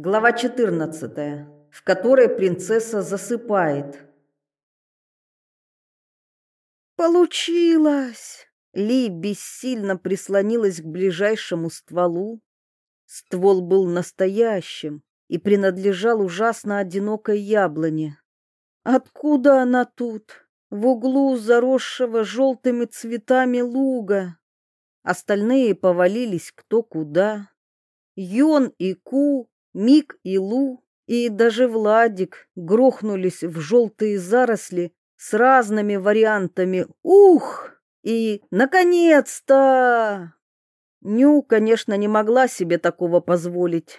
Глава 14, в которой принцесса засыпает. Получилось! Ли бессильно прислонилась к ближайшему стволу. Ствол был настоящим и принадлежал ужасно одинокой яблоне. Откуда она тут? В углу заросшего желтыми цветами луга. Остальные повалились кто куда. Йон и Ку Мик и Лу, и даже Владик грохнулись в желтые заросли с разными вариантами «Ух!» и «Наконец-то!». Ню, конечно, не могла себе такого позволить.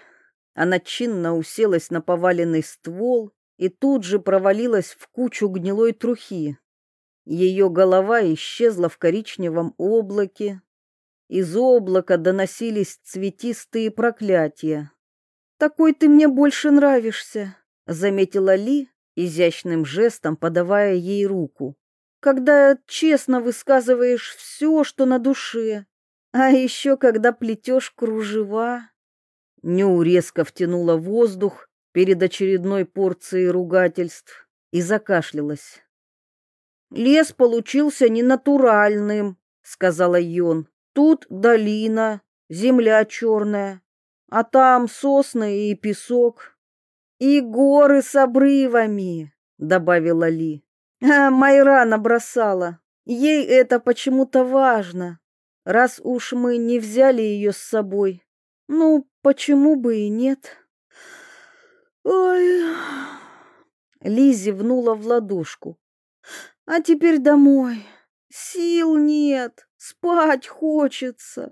Она чинно уселась на поваленный ствол и тут же провалилась в кучу гнилой трухи. Ее голова исчезла в коричневом облаке. Из облака доносились цветистые проклятия. «Такой ты мне больше нравишься», — заметила Ли, изящным жестом подавая ей руку. «Когда честно высказываешь все, что на душе, а еще когда плетешь кружева». Ню резко втянула воздух перед очередной порцией ругательств и закашлялась. «Лес получился ненатуральным», — сказала Йон. «Тут долина, земля черная, а там сосны и песок. И горы с обрывами, добавила Ли. А Майра набросала. Ей это почему-то важно. Раз уж мы не взяли ее с собой. Ну, почему бы и нет? Ой. Ли зевнула в ладошку. А теперь домой. Сил нет, спать хочется.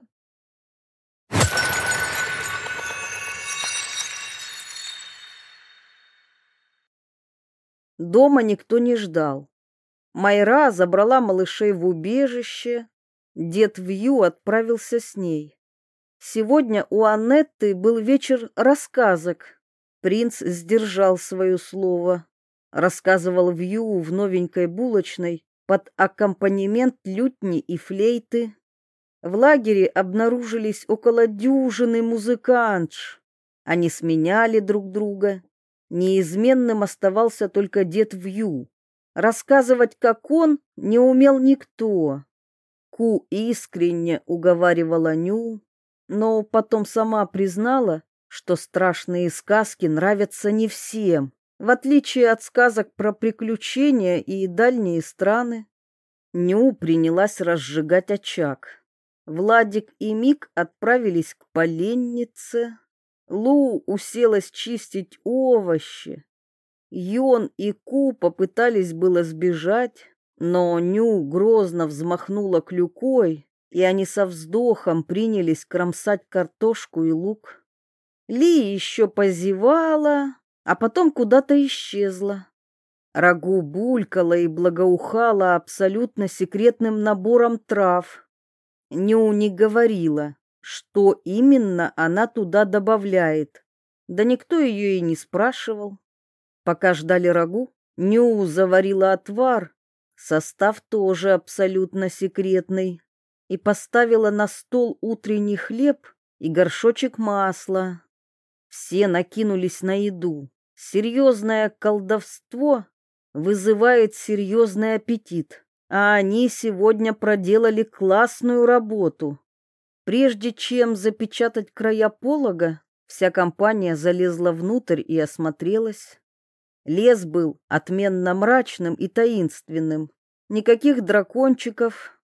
Дома никто не ждал. Майра забрала малышей в убежище, дед Вью отправился с ней. Сегодня у Аннетты был вечер рассказок. Принц сдержал свое слово. Рассказывал Вью в новенькой булочной под аккомпанемент лютни и флейты. В лагере обнаружились около дюжины музыкантш. Они сменяли друг друга, Неизменным оставался только дед Вью. Рассказывать, как он, не умел никто. Ку искренне уговаривала Ню, но потом сама признала, что страшные сказки нравятся не всем, в отличие от сказок про приключения и дальние страны. Ню принялась разжигать очаг. Владик и Мик отправились к поленнице. Лу уселась чистить овощи. Йон и Ку попытались было сбежать, но Ню грозно взмахнула клюкой, и они со вздохом принялись кромсать картошку и лук. Ли еще позевала, а потом куда-то исчезла. Рагу булькала и благоухала абсолютно секретным набором трав. Ню не говорила, что именно она туда добавляет. Да никто ее и не спрашивал. Пока ждали рагу, Ню заварила отвар, состав тоже абсолютно секретный, и поставила на стол утренний хлеб и горшочек масла. Все накинулись на еду. Серьезное колдовство вызывает серьезный аппетит, а они сегодня проделали классную работу. Прежде чем запечатать края полога, вся компания залезла внутрь и осмотрелась. Лес был отменно мрачным и таинственным. Никаких дракончиков,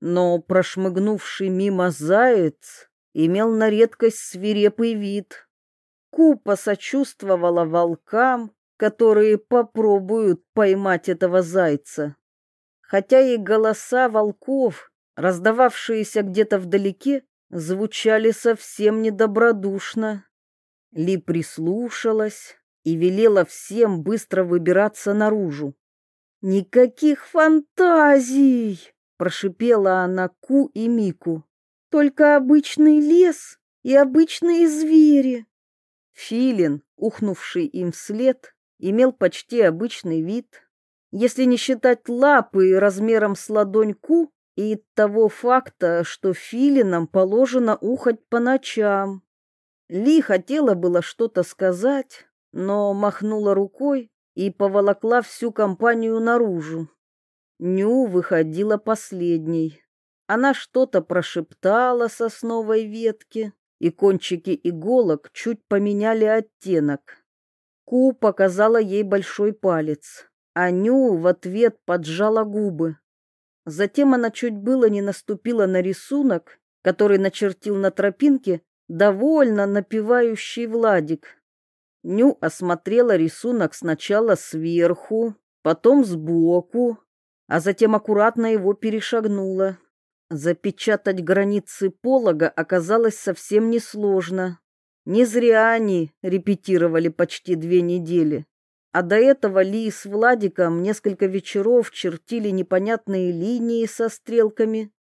но прошмыгнувший мимо заяц имел на редкость свирепый вид. Купа сочувствовала волкам, которые попробуют поймать этого зайца. Хотя и голоса волков раздававшиеся где-то вдалеке, звучали совсем недобродушно. Ли прислушалась и велела всем быстро выбираться наружу. «Никаких фантазий!» — прошипела она Ку и Мику. «Только обычный лес и обычные звери». Филин, ухнувший им вслед, имел почти обычный вид. Если не считать лапы размером с ладонь Ку, и того факта, что филинам положено ухать по ночам. Ли хотела было что-то сказать, но махнула рукой и поволокла всю компанию наружу. Ню выходила последней. Она что-то прошептала сосновой ветке, и кончики иголок чуть поменяли оттенок. Ку показала ей большой палец, а Ню в ответ поджала губы. Затем она чуть было не наступила на рисунок, который начертил на тропинке довольно напевающий Владик. Ню осмотрела рисунок сначала сверху, потом сбоку, а затем аккуратно его перешагнула. Запечатать границы полога оказалось совсем несложно. Не зря они репетировали почти две недели. А до этого Ли с Владиком несколько вечеров чертили непонятные линии со стрелками.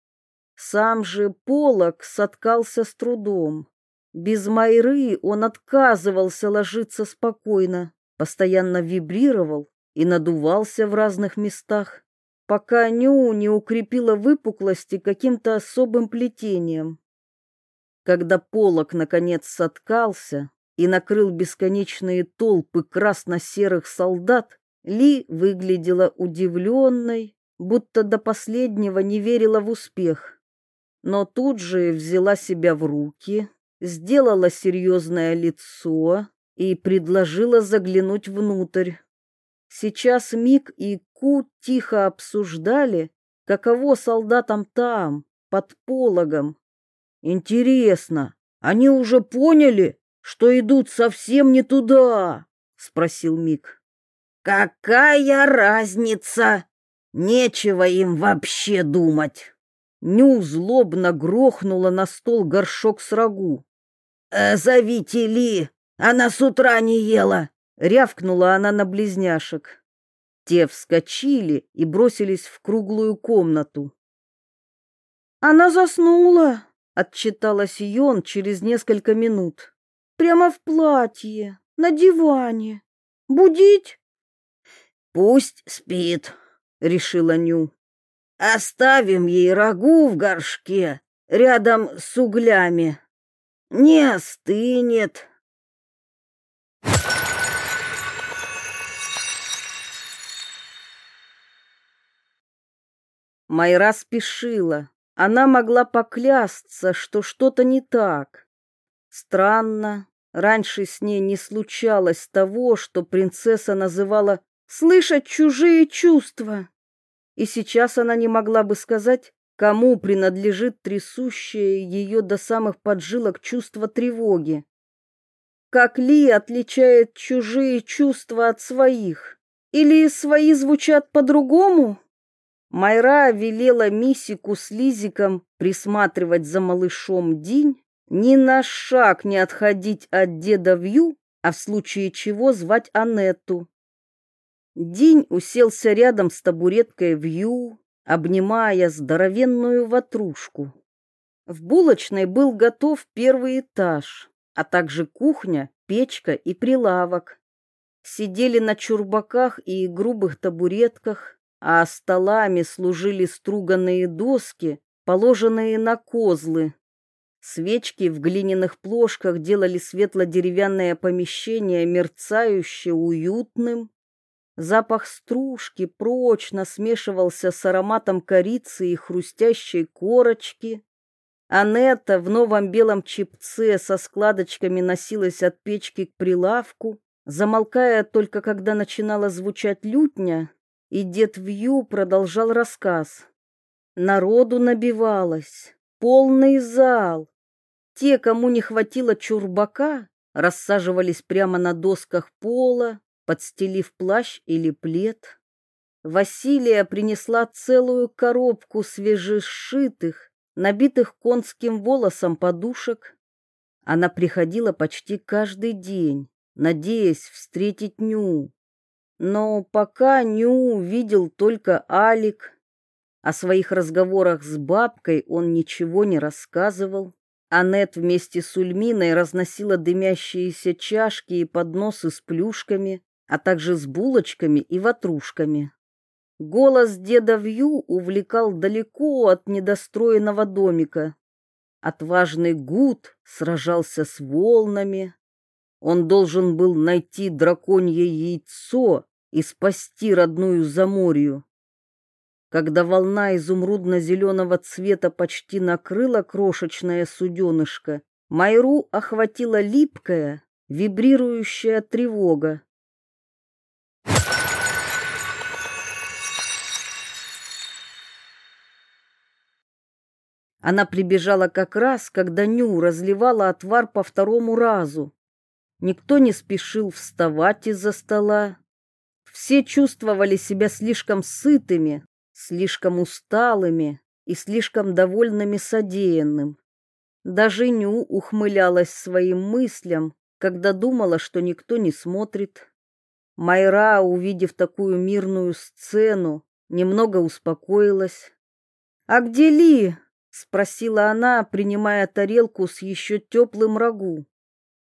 Сам же полог соткался с трудом. Без Майры он отказывался ложиться спокойно, постоянно вибрировал и надувался в разных местах, пока Ню не укрепила выпуклости каким-то особым плетением. Когда полог наконец соткался и накрыл бесконечные толпы красно-серых солдат, Ли выглядела удивленной, будто до последнего не верила в успех. Но тут же взяла себя в руки сделала серьезное лицо и предложила заглянуть внутрь. Сейчас Мик и Ку тихо обсуждали, каково солдатам там, под пологом. Интересно, они уже поняли, что идут совсем не туда? спросил Мик. Какая разница? Нечего им вообще думать. Ню злобно грохнула на стол горшок с рагу. «Э, «Зовите Ли, она с утра не ела!» — рявкнула она на близняшек. Те вскочили и бросились в круглую комнату. «Она заснула!» — отчиталась Йон через несколько минут. «Прямо в платье, на диване. Будить?» «Пусть спит», — решила Ню. «Оставим ей рагу в горшке рядом с углями» не остынет. Майра спешила. Она могла поклясться, что что-то не так. Странно, раньше с ней не случалось того, что принцесса называла «слышать чужие чувства». И сейчас она не могла бы сказать, Кому принадлежит трясущее ее до самых поджилок чувство тревоги? Как Ли отличает чужие чувства от своих? Или свои звучат по-другому? Майра велела Мисику с Лизиком присматривать за малышом Динь, ни на шаг не отходить от деда Вью, а в случае чего звать Анетту. Динь уселся рядом с табуреткой Вью, обнимая здоровенную ватрушку. В булочной был готов первый этаж, а также кухня, печка и прилавок. Сидели на чурбаках и грубых табуретках, а столами служили струганные доски, положенные на козлы. Свечки в глиняных плошках делали светло-деревянное помещение мерцающе уютным. Запах стружки прочно смешивался с ароматом корицы и хрустящей корочки. Анетта в новом белом чепце со складочками носилась от печки к прилавку, замолкая только когда начинала звучать лютня, и дед Вью продолжал рассказ. Народу набивалось, полный зал. Те, кому не хватило чурбака, рассаживались прямо на досках пола, подстелив плащ или плед. Василия принесла целую коробку свежесшитых, набитых конским волосом подушек. Она приходила почти каждый день, надеясь встретить Ню. Но пока Ню видел только Алик. О своих разговорах с бабкой он ничего не рассказывал. Аннет вместе с Ульминой разносила дымящиеся чашки и подносы с плюшками, а также с булочками и ватрушками. Голос деда Вью увлекал далеко от недостроенного домика. Отважный Гуд сражался с волнами. Он должен был найти драконье яйцо и спасти родную Заморью. Когда волна изумрудно-зеленого цвета почти накрыла крошечное суденышко, Майру охватила липкая, вибрирующая тревога. Она прибежала как раз, когда Ню разливала отвар по второму разу. Никто не спешил вставать из-за стола. Все чувствовали себя слишком сытыми, слишком усталыми и слишком довольными содеянным. Даже Ню ухмылялась своим мыслям, когда думала, что никто не смотрит. Майра, увидев такую мирную сцену, немного успокоилась. «А где Ли?» спросила она, принимая тарелку с еще теплым рагу.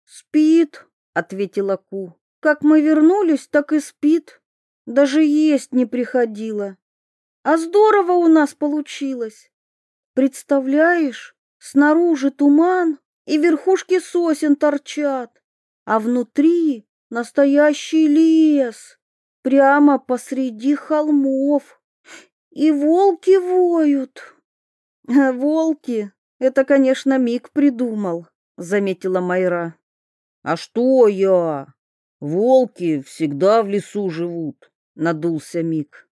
Спит, ответила Ку. Как мы вернулись, так и спит. Даже есть не приходила. А здорово у нас получилось. Представляешь, снаружи туман и верхушки сосен торчат, а внутри настоящий лес, прямо посреди холмов. И волки воют. Волки, это, конечно, Мик придумал, заметила Майра. А что я? Волки всегда в лесу живут, надулся Мик.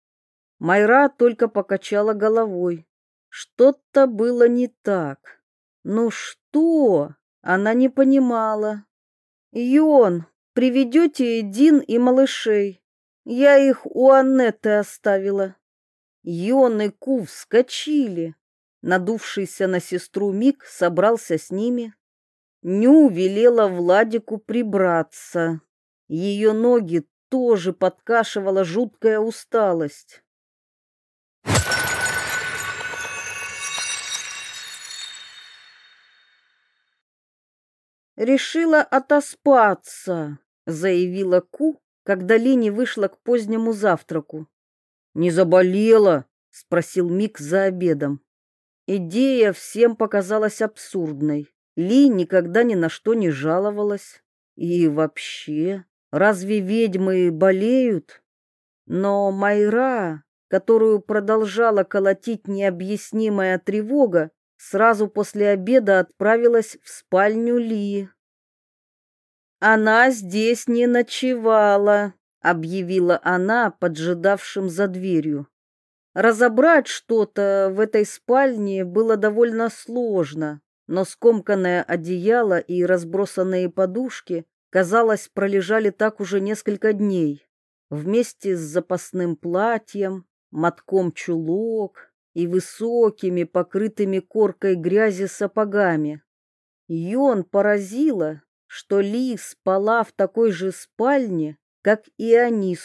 Майра только покачала головой. Что-то было не так. Ну что? Она не понимала. Йон, приведете Эдин и малышей. Я их у Аннеты оставила. Йон и Ку вскочили. Надувшийся на сестру Мик собрался с ними. Ню велела Владику прибраться. Ее ноги тоже подкашивала жуткая усталость. Решила отоспаться, заявила Ку, когда Лени вышла к позднему завтраку. Не заболела? спросил Мик за обедом. Идея всем показалась абсурдной. Ли никогда ни на что не жаловалась. И вообще, разве ведьмы болеют? Но Майра, которую продолжала колотить необъяснимая тревога, сразу после обеда отправилась в спальню Ли. Она здесь не ночевала, объявила она поджидавшим за дверью. Разобрать что-то в этой спальне было довольно сложно, но скомканное одеяло и разбросанные подушки, казалось, пролежали так уже несколько дней, вместе с запасным платьем, мотком чулок и высокими, покрытыми коркой грязи сапогами. Йон поразило, что Ли спала в такой же спальне, как и они.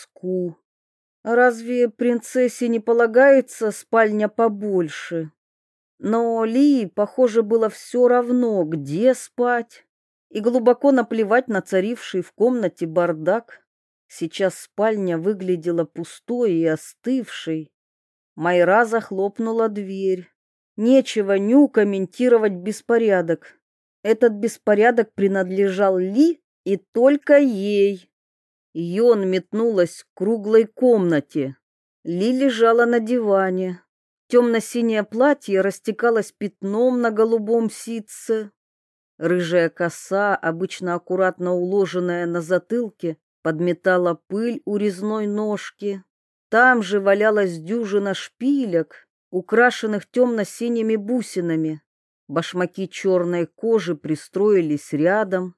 Разве принцессе не полагается спальня побольше? Но Ли, похоже, было все равно, где спать, и глубоко наплевать на царивший в комнате бардак. Сейчас спальня выглядела пустой и остывшей. Майра захлопнула дверь. Нечего Ню комментировать беспорядок. Этот беспорядок принадлежал Ли и только ей. Йон метнулась к круглой комнате. Ли лежала на диване. Темно-синее платье растекалось пятном на голубом ситце. Рыжая коса, обычно аккуратно уложенная на затылке, подметала пыль у резной ножки. Там же валялась дюжина шпилек, украшенных темно-синими бусинами. Башмаки черной кожи пристроились рядом.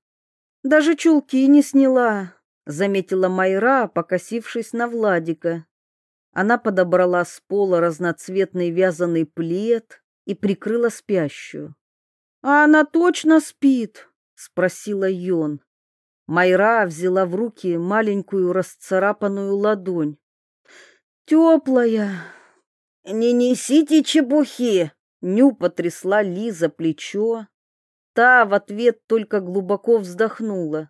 Даже чулки не сняла, заметила Майра, покосившись на Владика. Она подобрала с пола разноцветный вязаный плед и прикрыла спящую. А она точно спит, спросила Йон. Майра взяла в руки маленькую расцарапанную ладонь. Теплая. Не несите чепухи, Ню потрясла Лиза плечо. Та в ответ только глубоко вздохнула.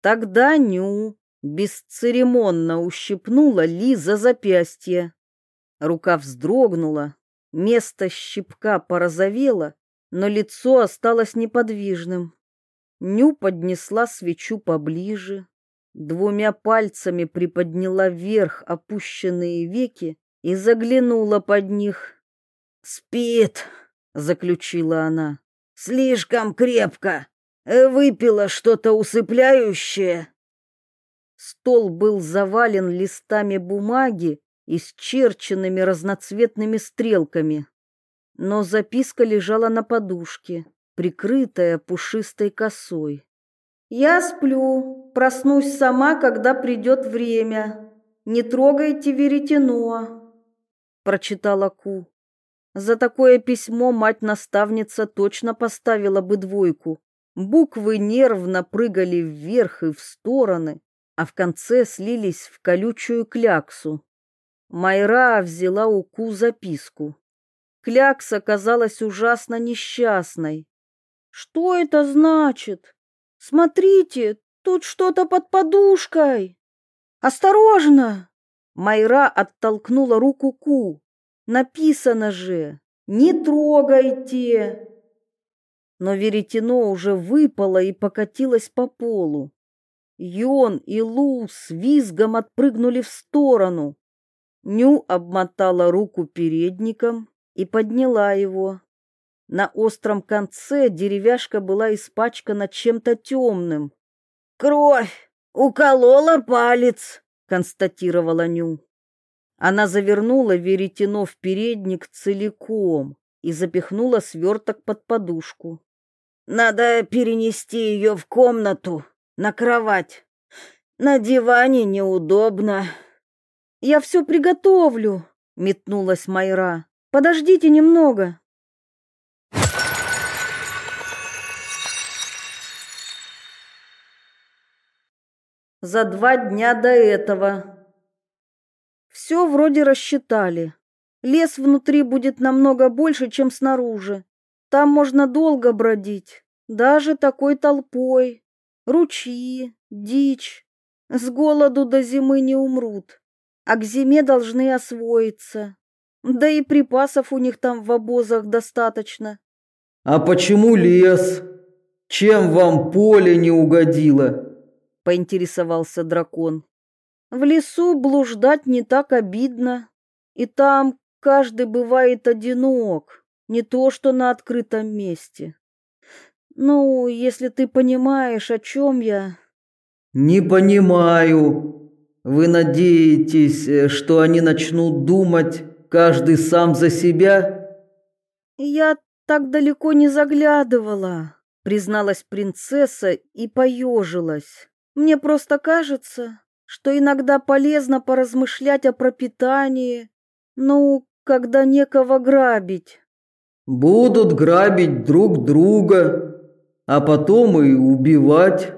Тогда Ню бесцеремонно ущипнула Ли за запястье. Рука вздрогнула, место щипка порозовело, но лицо осталось неподвижным. Ню поднесла свечу поближе, двумя пальцами приподняла вверх опущенные веки и заглянула под них. «Спит», — заключила она, — «слишком крепко. Выпила что-то усыпляющее». Стол был завален листами бумаги, исчерченными разноцветными стрелками. Но записка лежала на подушке, прикрытая пушистой косой. «Я сплю, проснусь сама, когда придет время. Не трогайте веретено», — прочитала Ку. За такое письмо мать-наставница точно поставила бы двойку. Буквы нервно прыгали вверх и в стороны, а в конце слились в колючую кляксу. Майра взяла у Ку записку. Клякса казалась ужасно несчастной. «Что это значит? Смотрите, тут что-то под подушкой! Осторожно!» Майра оттолкнула руку Ку. «Написано же, не трогайте!» Но веретено уже выпало и покатилось по полу. Йон и Лу с визгом отпрыгнули в сторону. Ню обмотала руку передником и подняла его. На остром конце деревяшка была испачкана чем-то темным. «Кровь! Уколола палец!» — констатировала Ню. Она завернула веретено в передник целиком и запихнула сверток под подушку. «Надо перенести ее в комнату», на кровать. На диване неудобно. Я все приготовлю, метнулась Майра. Подождите немного. За два дня до этого. Все вроде рассчитали. Лес внутри будет намного больше, чем снаружи. Там можно долго бродить, даже такой толпой ручьи, дичь. С голоду до зимы не умрут, а к зиме должны освоиться. Да и припасов у них там в обозах достаточно. А почему лес? Чем вам поле не угодило? Поинтересовался дракон. В лесу блуждать не так обидно, и там каждый бывает одинок, не то что на открытом месте. Ну, если ты понимаешь, о чем я. Не понимаю. Вы надеетесь, э, что они начнут думать каждый сам за себя? Я так далеко не заглядывала, призналась принцесса и поежилась. Мне просто кажется, что иногда полезно поразмышлять о пропитании, ну, когда некого грабить. Будут грабить друг друга, а потом и убивать,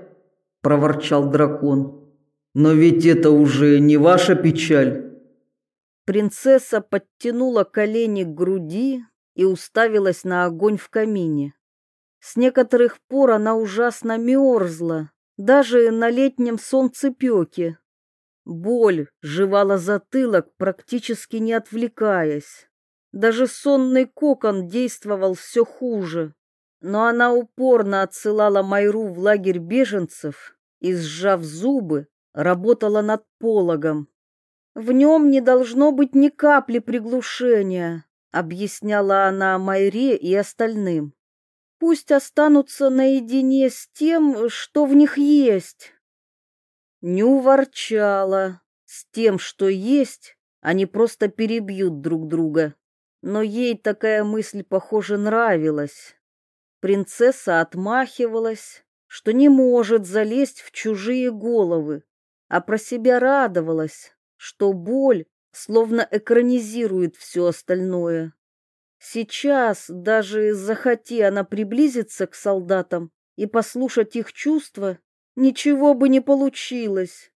проворчал дракон. Но ведь это уже не ваша печаль. Принцесса подтянула колени к груди и уставилась на огонь в камине. С некоторых пор она ужасно мерзла, даже на летнем солнцепеке. Боль жевала затылок, практически не отвлекаясь. Даже сонный кокон действовал все хуже но она упорно отсылала Майру в лагерь беженцев и, сжав зубы, работала над пологом. В нем не должно быть ни капли приглушения, объясняла она Майре и остальным. Пусть останутся наедине с тем, что в них есть. Ню ворчала. С тем, что есть, они просто перебьют друг друга. Но ей такая мысль, похоже, нравилась. Принцесса отмахивалась, что не может залезть в чужие головы, а про себя радовалась, что боль словно экранизирует все остальное. Сейчас, даже захоти она приблизиться к солдатам и послушать их чувства, ничего бы не получилось.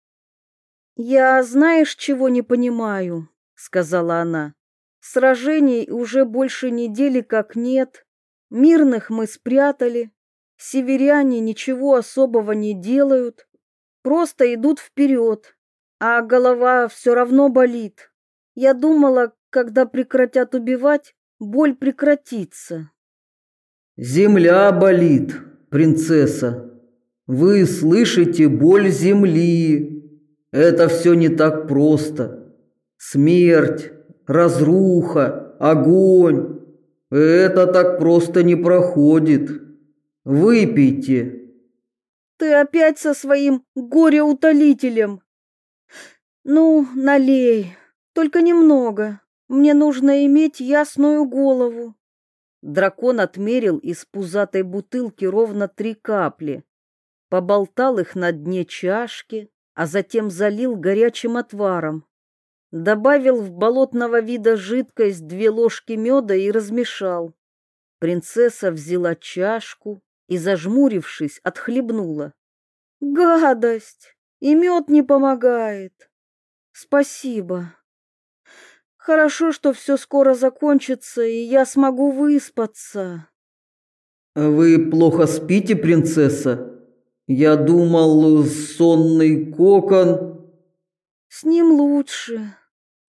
«Я знаешь, чего не понимаю?» — сказала она. «Сражений уже больше недели как нет, Мирных мы спрятали. Северяне ничего особого не делают, просто идут вперед, а голова все равно болит. Я думала, когда прекратят убивать, боль прекратится. Земля болит, принцесса. Вы слышите боль земли. Это все не так просто. Смерть, разруха, огонь. Это так просто не проходит. Выпейте. Ты опять со своим горе-утолителем. Ну, налей, только немного. Мне нужно иметь ясную голову. Дракон отмерил из пузатой бутылки ровно три капли, поболтал их на дне чашки, а затем залил горячим отваром. Добавил в болотного вида жидкость две ложки меда и размешал. Принцесса взяла чашку и, зажмурившись, отхлебнула. «Гадость! И мед не помогает!» «Спасибо!» Хорошо, что все скоро закончится, и я смогу выспаться. Вы плохо спите, принцесса? Я думал, сонный кокон. С ним лучше,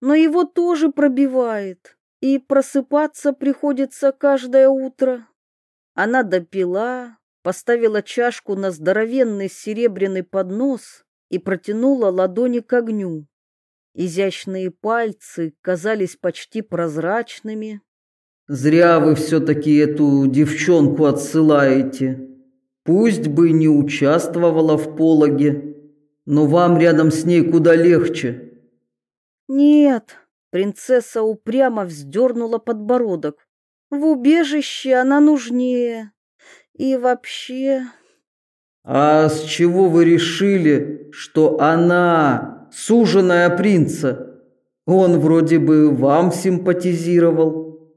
но его тоже пробивает, и просыпаться приходится каждое утро. Она допила, поставила чашку на здоровенный серебряный поднос и протянула ладони к огню. Изящные пальцы казались почти прозрачными. «Зря вы все-таки эту девчонку отсылаете. Пусть бы не участвовала в пологе, но вам рядом с ней куда легче». «Нет», — принцесса упрямо вздернула подбородок. «В убежище она нужнее. И вообще...» «А с чего вы решили, что она суженая принца. Он вроде бы вам симпатизировал.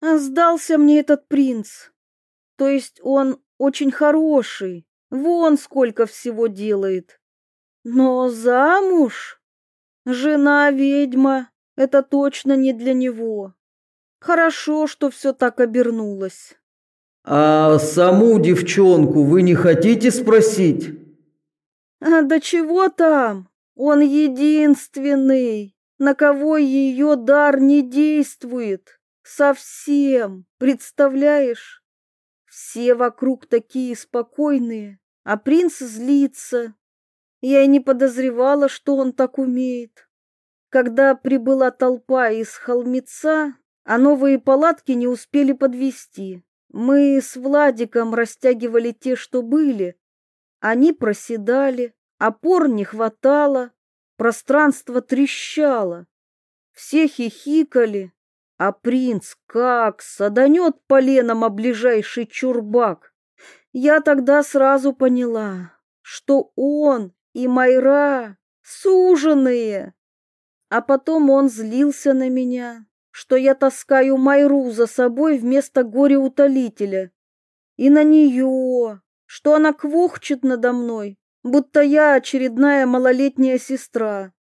А сдался мне этот принц. То есть он очень хороший, вон сколько всего делает. Но замуж? Жена-ведьма, это точно не для него. Хорошо, что все так обернулось. А саму девчонку вы не хотите спросить? А до чего там? Он единственный, на кого ее дар не действует. Совсем, представляешь? Все вокруг такие спокойные, а принц злится. Я и не подозревала, что он так умеет. Когда прибыла толпа из холмица, а новые палатки не успели подвести. Мы с Владиком растягивали те, что были. Они проседали, Опор не хватало, пространство трещало. Все хихикали, а принц как саданет поленом о ближайший чурбак. Я тогда сразу поняла, что он и Майра суженые. А потом он злился на меня, что я таскаю Майру за собой вместо горе-утолителя. И на нее, что она квохчет надо мной, будто я очередная малолетняя сестра.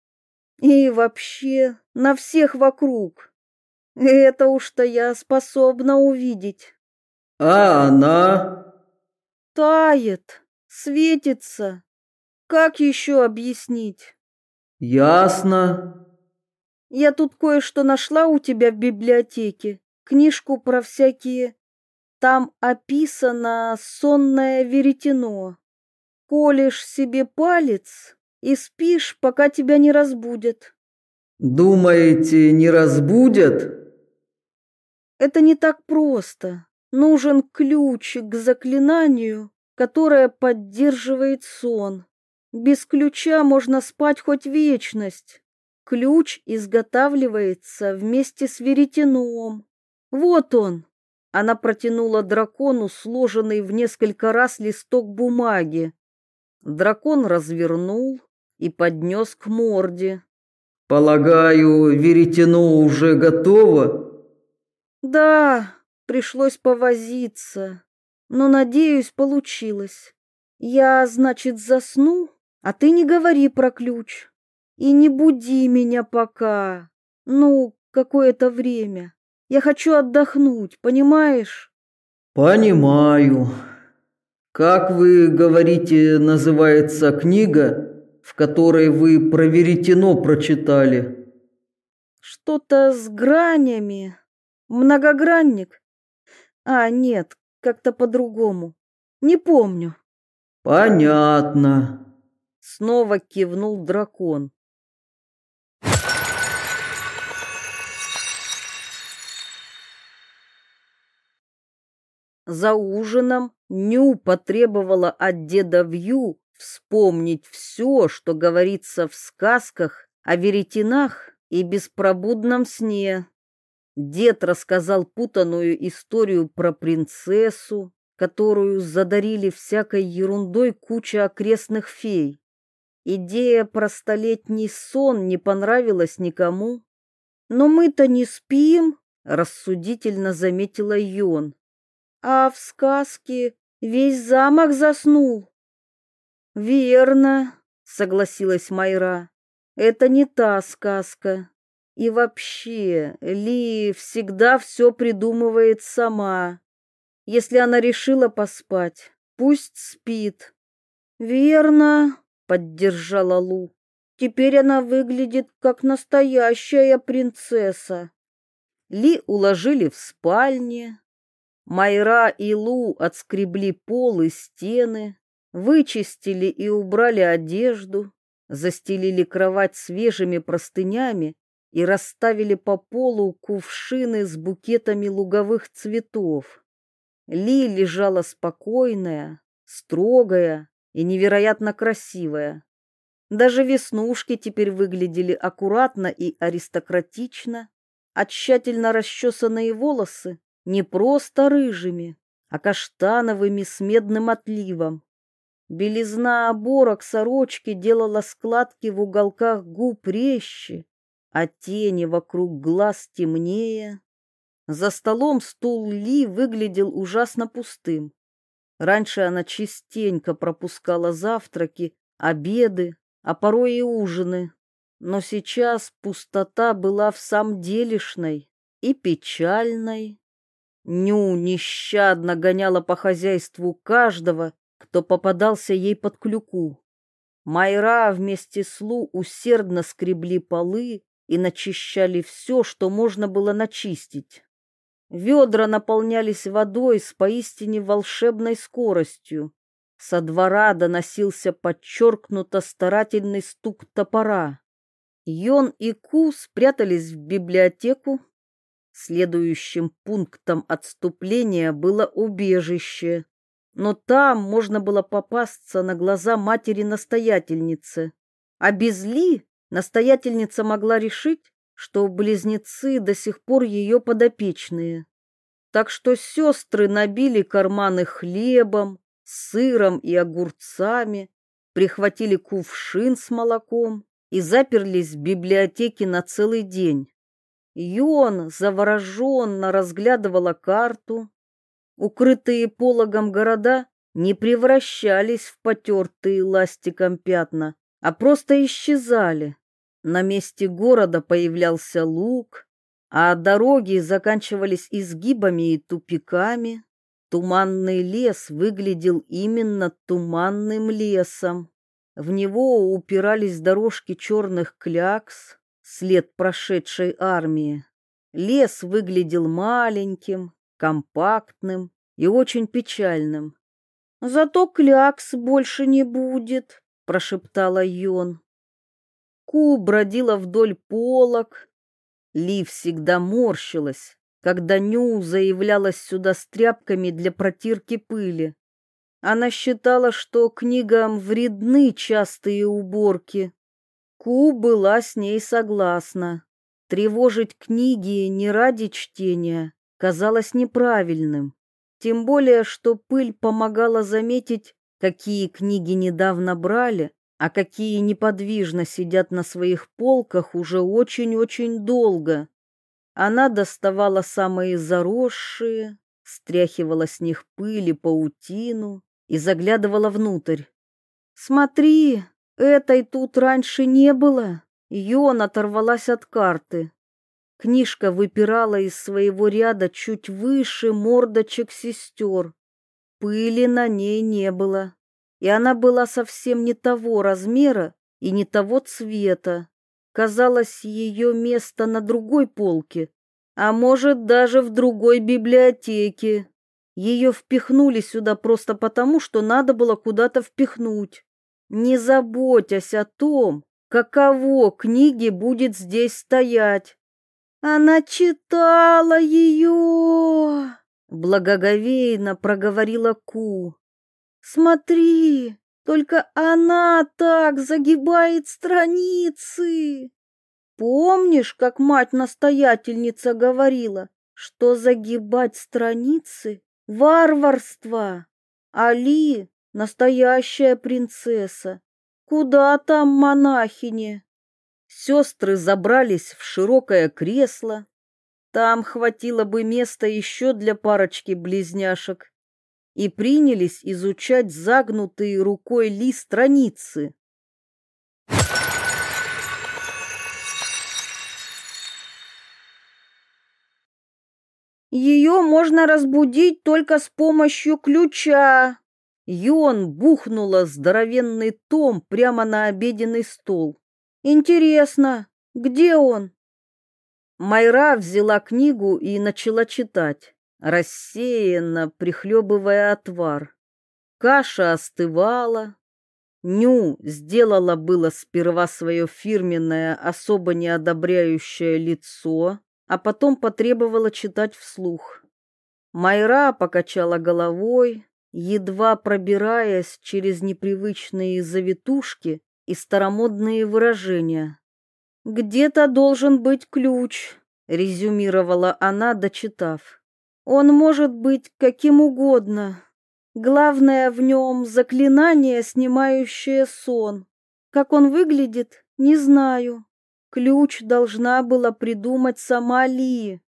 И вообще на всех вокруг. Это уж-то я способна увидеть. А она? Тает, светится. Как еще объяснить? Ясно. Я тут кое-что нашла у тебя в библиотеке. Книжку про всякие... Там описано сонное веретено колешь себе палец и спишь, пока тебя не разбудят. Думаете, не разбудят? Это не так просто. Нужен ключ к заклинанию, которое поддерживает сон. Без ключа можно спать хоть вечность. Ключ изготавливается вместе с веретеном. Вот он. Она протянула дракону сложенный в несколько раз листок бумаги. Дракон развернул и поднес к морде. «Полагаю, веретено уже готово?» «Да, пришлось повозиться, но, надеюсь, получилось. Я, значит, засну, а ты не говори про ключ и не буди меня пока. Ну, какое-то время. Я хочу отдохнуть, понимаешь?» «Понимаю», как вы говорите, называется книга, в которой вы про веретено прочитали? Что-то с гранями. Многогранник. А, нет, как-то по-другому. Не помню. Понятно. Снова кивнул дракон. За ужином Ню потребовала от деда Вью вспомнить все, что говорится в сказках о веретенах и беспробудном сне. Дед рассказал путанную историю про принцессу, которую задарили всякой ерундой куча окрестных фей. Идея про столетний сон не понравилась никому. «Но мы-то не спим», — рассудительно заметила Йон. «А в сказке весь замок заснул». «Верно», — согласилась Майра. «Это не та сказка. И вообще, Ли всегда все придумывает сама. Если она решила поспать, пусть спит». «Верно», — поддержала Лу. «Теперь она выглядит как настоящая принцесса». Ли уложили в спальне. Майра и Лу отскребли пол и стены, вычистили и убрали одежду, застелили кровать свежими простынями и расставили по полу кувшины с букетами луговых цветов. Ли лежала спокойная, строгая и невероятно красивая. Даже веснушки теперь выглядели аккуратно и аристократично, а тщательно расчесанные волосы не просто рыжими, а каштановыми с медным отливом. Белизна оборок сорочки делала складки в уголках губ резче, а тени вокруг глаз темнее. За столом стул Ли выглядел ужасно пустым. Раньше она частенько пропускала завтраки, обеды, а порой и ужины. Но сейчас пустота была в самом делешной и печальной. Ню нещадно гоняла по хозяйству каждого, кто попадался ей под клюку. Майра вместе с Лу усердно скребли полы и начищали все, что можно было начистить. Ведра наполнялись водой с поистине волшебной скоростью. Со двора доносился подчеркнуто старательный стук топора. Йон и Ку спрятались в библиотеку. Следующим пунктом отступления было убежище, но там можно было попасться на глаза матери-настоятельницы. А без Ли настоятельница могла решить, что близнецы до сих пор ее подопечные. Так что сестры набили карманы хлебом, сыром и огурцами, прихватили кувшин с молоком и заперлись в библиотеке на целый день. Йон завороженно разглядывала карту, Укрытые пологом города не превращались в потертые ластиком пятна, а просто исчезали. На месте города появлялся луг, а дороги заканчивались изгибами и тупиками. Туманный лес выглядел именно туманным лесом. В него упирались дорожки черных клякс, след прошедшей армии. Лес выглядел маленьким, компактным и очень печальным. «Зато клякс больше не будет», — прошептала Йон. Ку бродила вдоль полок. Ли всегда морщилась, когда Ню заявлялась сюда с тряпками для протирки пыли. Она считала, что книгам вредны частые уборки. Ку была с ней согласна. Тревожить книги не ради чтения, казалось неправильным. Тем более, что пыль помогала заметить, какие книги недавно брали, а какие неподвижно сидят на своих полках уже очень-очень долго. Она доставала самые заросшие, стряхивала с них пыль и паутину и заглядывала внутрь. «Смотри, этой тут раньше не было!» Йон оторвалась от карты. Книжка выпирала из своего ряда чуть выше мордочек сестер. Пыли на ней не было, и она была совсем не того размера и не того цвета. Казалось, ее место на другой полке, а может, даже в другой библиотеке. Ее впихнули сюда просто потому, что надо было куда-то впихнуть. Не заботясь о том, каково книге будет здесь стоять. Она читала ее, благоговейно проговорила Ку. Смотри, только она так загибает страницы. Помнишь, как мать-настоятельница говорила, что загибать страницы — варварство? Али — настоящая принцесса. Куда там монахини? Сестры забрались в широкое кресло. Там хватило бы места еще для парочки близняшек. И принялись изучать загнутые рукой Ли страницы. Ее можно разбудить только с помощью ключа. Йон бухнула здоровенный том прямо на обеденный стол. Интересно, где он? Майра взяла книгу и начала читать, рассеянно прихлебывая отвар. Каша остывала. Ню сделала было сперва свое фирменное, особо неодобряющее лицо, а потом потребовала читать вслух. Майра покачала головой, едва пробираясь через непривычные завитушки и старомодные выражения. «Где-то должен быть ключ», — резюмировала она, дочитав. «Он может быть каким угодно. Главное в нем заклинание, снимающее сон. Как он выглядит, не знаю. Ключ должна была придумать сама Ли.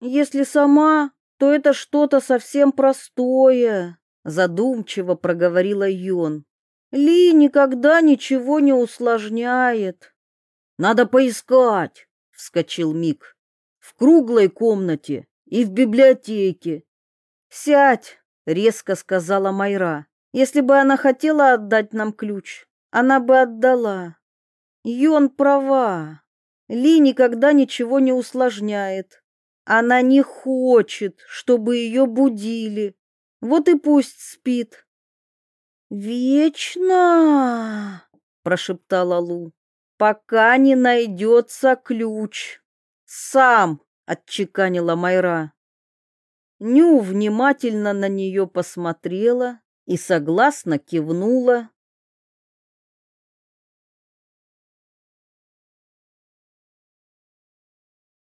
Если сама, то это что-то совсем простое», — задумчиво проговорила Йон. Ли никогда ничего не усложняет. Надо поискать, вскочил Мик. В круглой комнате и в библиотеке. Сядь, резко сказала Майра. Если бы она хотела отдать нам ключ, она бы отдала. Йон права. Ли никогда ничего не усложняет. Она не хочет, чтобы ее будили. Вот и пусть спит. «Вечно!» — прошептала Лу. «Пока не найдется ключ. Сам!» — отчеканила Майра. Ню внимательно на нее посмотрела и согласно кивнула.